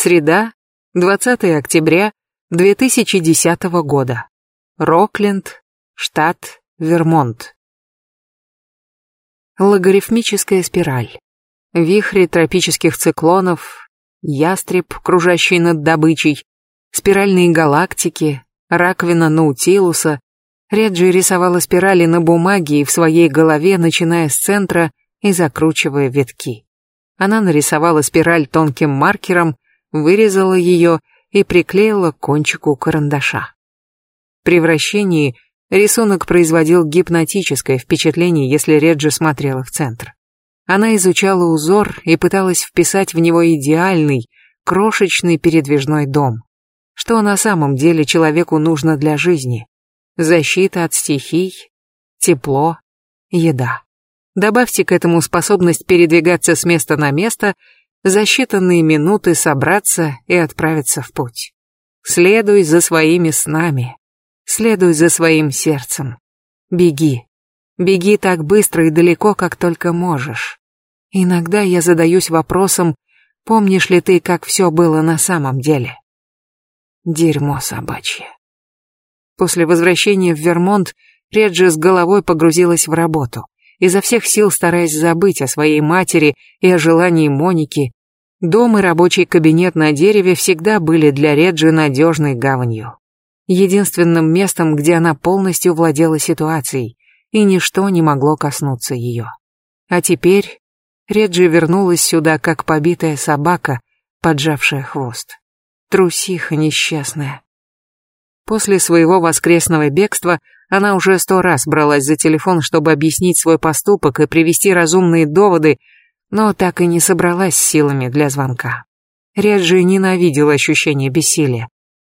Среда, 20 октября 2010 года. Рокленд, штат Вермонт. Логарифмическая спираль. Вихри тропических циклонов, ястреб, кружащий над добычей, спиральные галактики, раковина Наутилуса. Реджи рисовала спирали на бумаге и в своей голове, начиная с центра и закручивая витки. Она нарисовала спираль тонким маркером, вырезала ее и приклеила к кончику карандаша. При вращении рисунок производил гипнотическое впечатление, если Реджи смотрела в центр. Она изучала узор и пыталась вписать в него идеальный, крошечный передвижной дом. Что на самом деле человеку нужно для жизни? Защита от стихий, тепло, еда. Добавьте к этому способность передвигаться с места на место, за считанные минуты собраться и отправиться в путь. Следуй за своими снами, следуй за своим сердцем. Беги. Беги так быстро и далеко, как только можешь. Иногда я задаюсь вопросом, помнишь ли ты, как все было на самом деле? Дерьмо собачье. После возвращения в Вермонт Реджи с головой погрузилась в работу изо всех сил стараясь забыть о своей матери и о желании Моники. Дом и рабочий кабинет на дереве всегда были для Реджи надежной гаванью. Единственным местом, где она полностью владела ситуацией, и ничто не могло коснуться ее. А теперь Реджи вернулась сюда, как побитая собака, поджавшая хвост. Трусиха несчастная. После своего воскресного бегства она уже сто раз бралась за телефон, чтобы объяснить свой поступок и привести разумные доводы, но так и не собралась силами для звонка. Реджи ненавидела ощущение бессилия.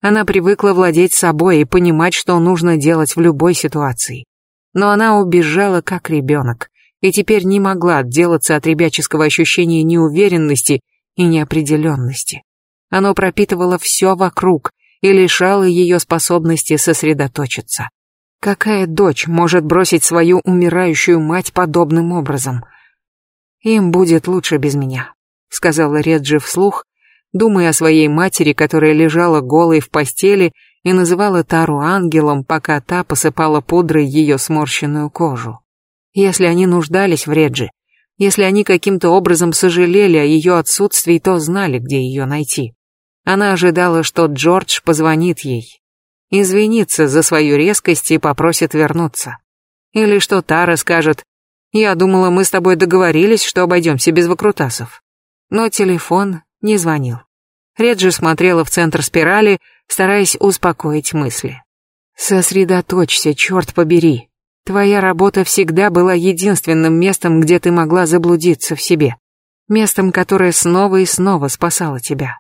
Она привыкла владеть собой и понимать, что нужно делать в любой ситуации. Но она убежала как ребенок и теперь не могла отделаться от ребяческого ощущения неуверенности и неопределенности. Оно пропитывало все вокруг и лишало ее способности сосредоточиться. Какая дочь может бросить свою умирающую мать подобным образом? Им будет лучше без меня, сказала Реджи вслух, думая о своей матери, которая лежала голой в постели и называла Тару ангелом, пока та посыпала пудрой ее сморщенную кожу. Если они нуждались в Реджи, если они каким-то образом сожалели о ее отсутствии, то знали, где ее найти. Она ожидала, что Джордж позвонит ей, извинится за свою резкость и попросит вернуться. Или что Тара скажет, «Я думала, мы с тобой договорились, что обойдемся без выкрутасов». Но телефон не звонил. Реджи смотрела в центр спирали, стараясь успокоить мысли. «Сосредоточься, черт побери. Твоя работа всегда была единственным местом, где ты могла заблудиться в себе. Местом, которое снова и снова спасало тебя.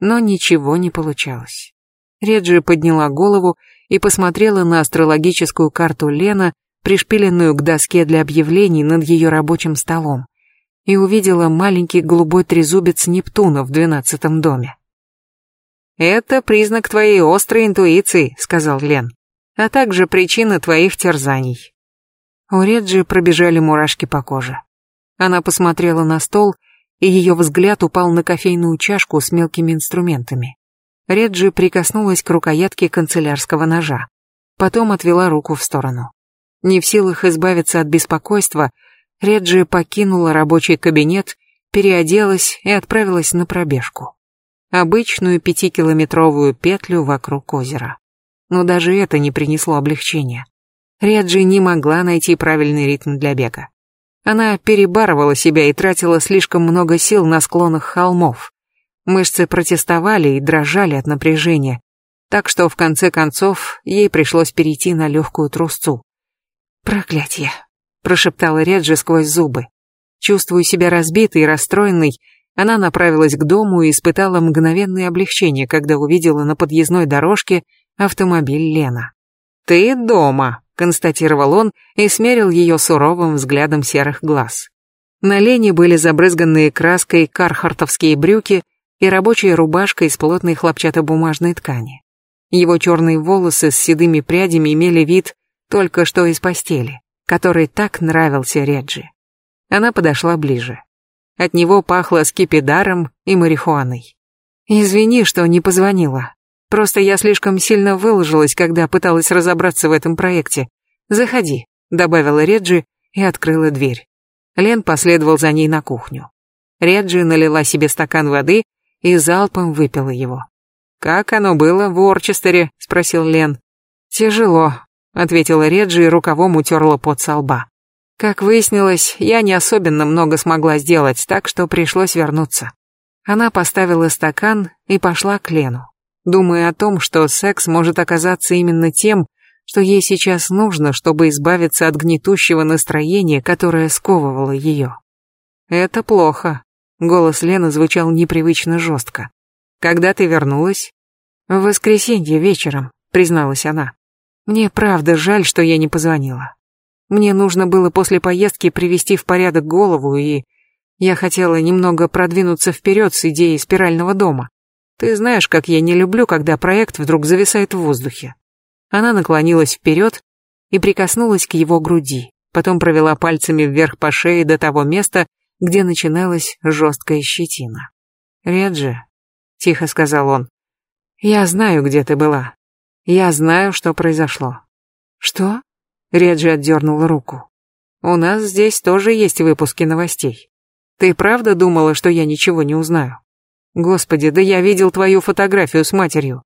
Но ничего не получалось. Реджи подняла голову и посмотрела на астрологическую карту Лена, пришпиленную к доске для объявлений над ее рабочим столом, и увидела маленький голубой трезубец Нептуна в двенадцатом доме. «Это признак твоей острой интуиции», — сказал Лен, «а также причина твоих терзаний». У Реджи пробежали мурашки по коже. Она посмотрела на стол, и ее взгляд упал на кофейную чашку с мелкими инструментами. Реджи прикоснулась к рукоятке канцелярского ножа. Потом отвела руку в сторону. Не в силах избавиться от беспокойства, Реджи покинула рабочий кабинет, переоделась и отправилась на пробежку. Обычную пятикилометровую петлю вокруг озера. Но даже это не принесло облегчения. Реджи не могла найти правильный ритм для бега. Она перебарывала себя и тратила слишком много сил на склонах холмов. Мышцы протестовали и дрожали от напряжения, так что в конце концов ей пришлось перейти на легкую трусцу. «Проклятье!» — прошептала Реджи сквозь зубы. Чувствуя себя разбитой и расстроенной, она направилась к дому и испытала мгновенное облегчение, когда увидела на подъездной дорожке автомобиль Лена. «Ты дома», — констатировал он и смерил ее суровым взглядом серых глаз. На Лене были забрызганные краской кархартовские брюки и рабочая рубашка из плотной хлопчатобумажной ткани. Его черные волосы с седыми прядями имели вид только что из постели, который так нравился Реджи. Она подошла ближе. От него пахло скипидаром и марихуаной. Извини, что не позвонила. Просто я слишком сильно выложилась, когда пыталась разобраться в этом проекте. Заходи, добавила Реджи и открыла дверь. Лен последовал за ней на кухню. Реджи налила себе стакан воды и залпом выпила его. «Как оно было в Орчестере?» — спросил Лен. «Тяжело», — ответила Реджи и рукавом утерла пот со лба. Как выяснилось, я не особенно много смогла сделать, так что пришлось вернуться. Она поставила стакан и пошла к Лену, думая о том, что секс может оказаться именно тем, что ей сейчас нужно, чтобы избавиться от гнетущего настроения, которое сковывало ее. «Это плохо», — голос Лены звучал непривычно жестко. «Когда ты вернулась?» «В воскресенье вечером», — призналась она. «Мне правда жаль, что я не позвонила. Мне нужно было после поездки привести в порядок голову, и я хотела немного продвинуться вперед с идеей спирального дома. Ты знаешь, как я не люблю, когда проект вдруг зависает в воздухе. Она наклонилась вперед и прикоснулась к его груди, потом провела пальцами вверх по шее до того места, где начиналась жесткая щетина. «Реджи», — тихо сказал он, — «я знаю, где ты была. Я знаю, что произошло». «Что?» — Реджи отдернула руку. «У нас здесь тоже есть выпуски новостей. Ты правда думала, что я ничего не узнаю? Господи, да я видел твою фотографию с матерью.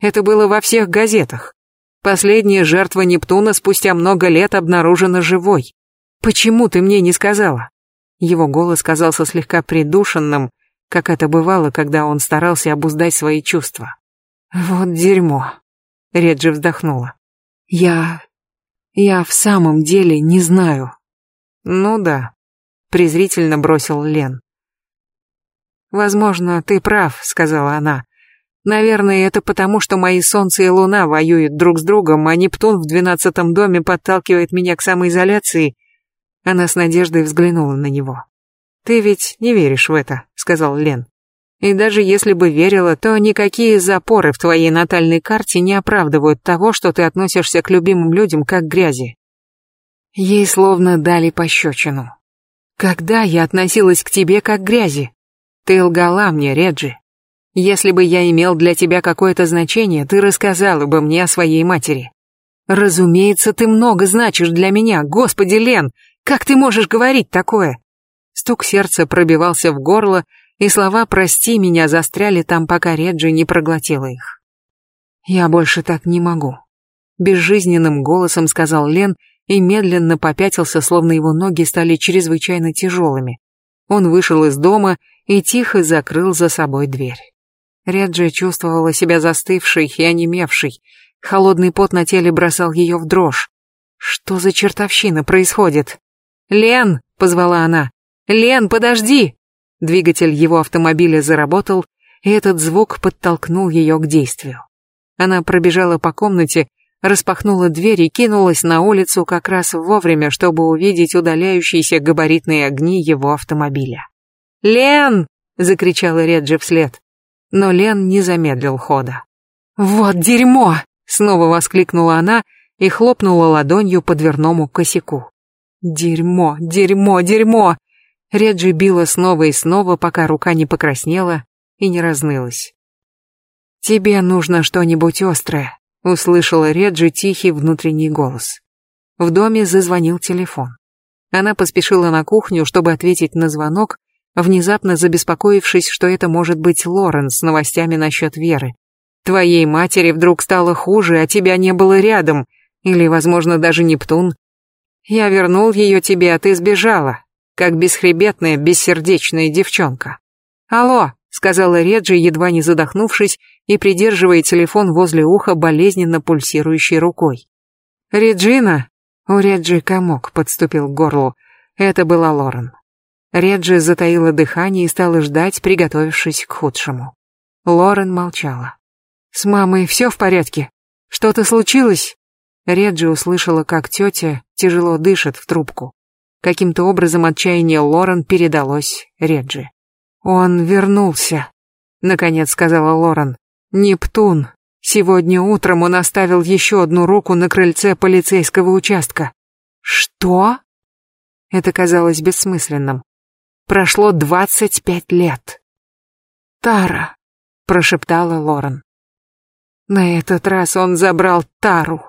Это было во всех газетах. Последняя жертва Нептуна спустя много лет обнаружена живой. Почему ты мне не сказала? Его голос казался слегка придушенным, как это бывало, когда он старался обуздать свои чувства. Вот дерьмо. Реджи вздохнула. Я... я в самом деле не знаю. Ну да, презрительно бросил Лен. Возможно, ты прав, сказала она. Наверное, это потому, что мои Солнце и Луна воюют друг с другом, а Нептун в двенадцатом доме подталкивает меня к самоизоляции. Она с надеждой взглянула на него. «Ты ведь не веришь в это», — сказал Лен. «И даже если бы верила, то никакие запоры в твоей натальной карте не оправдывают того, что ты относишься к любимым людям как грязи». Ей словно дали пощечину. «Когда я относилась к тебе как грязи? Ты лгала мне, Реджи. Если бы я имел для тебя какое-то значение, ты рассказала бы мне о своей матери. Разумеется, ты много значишь для меня, господи, Лен, как ты можешь говорить такое? Стук сердца пробивался в горло, и слова «прости меня» застряли там, пока Реджи не проглотила их. «Я больше так не могу», — безжизненным голосом сказал Лен и медленно попятился, словно его ноги стали чрезвычайно тяжелыми. Он вышел из дома и тихо закрыл за собой дверь. Реджи чувствовала себя застывшей и онемевшей. Холодный пот на теле бросал ее в дрожь. Что за чертовщина происходит? «Лен!» — позвала она. «Лен, подожди!» Двигатель его автомобиля заработал, и этот звук подтолкнул ее к действию. Она пробежала по комнате, распахнула дверь и кинулась на улицу как раз вовремя, чтобы увидеть удаляющиеся габаритные огни его автомобиля. «Лен!» — закричала Реджи вслед но Лен не замедлил хода. «Вот дерьмо!» — снова воскликнула она и хлопнула ладонью по дверному косяку. «Дерьмо, дерьмо, дерьмо!» Реджи била снова и снова, пока рука не покраснела и не разнылась. «Тебе нужно что-нибудь острое», — услышала Реджи тихий внутренний голос. В доме зазвонил телефон. Она поспешила на кухню, чтобы ответить на звонок, внезапно забеспокоившись, что это может быть Лорен с новостями насчет Веры. Твоей матери вдруг стало хуже, а тебя не было рядом, или, возможно, даже Нептун. Я вернул ее тебе, а ты сбежала, как бесхребетная, бессердечная девчонка. Алло, сказала Реджи, едва не задохнувшись и придерживая телефон возле уха болезненно пульсирующей рукой. Реджина? У Реджи комок подступил к горлу. Это была Лорен. Реджи затаила дыхание и стала ждать, приготовившись к худшему. Лорен молчала. «С мамой все в порядке? Что-то случилось?» Реджи услышала, как тетя тяжело дышит в трубку. Каким-то образом отчаяние Лорен передалось Реджи. «Он вернулся», — наконец сказала Лорен. «Нептун. Сегодня утром он оставил еще одну руку на крыльце полицейского участка». «Что?» Это казалось бессмысленным. Прошло двадцать пять лет. Тара. прошептала Лорен. На этот раз он забрал Тару.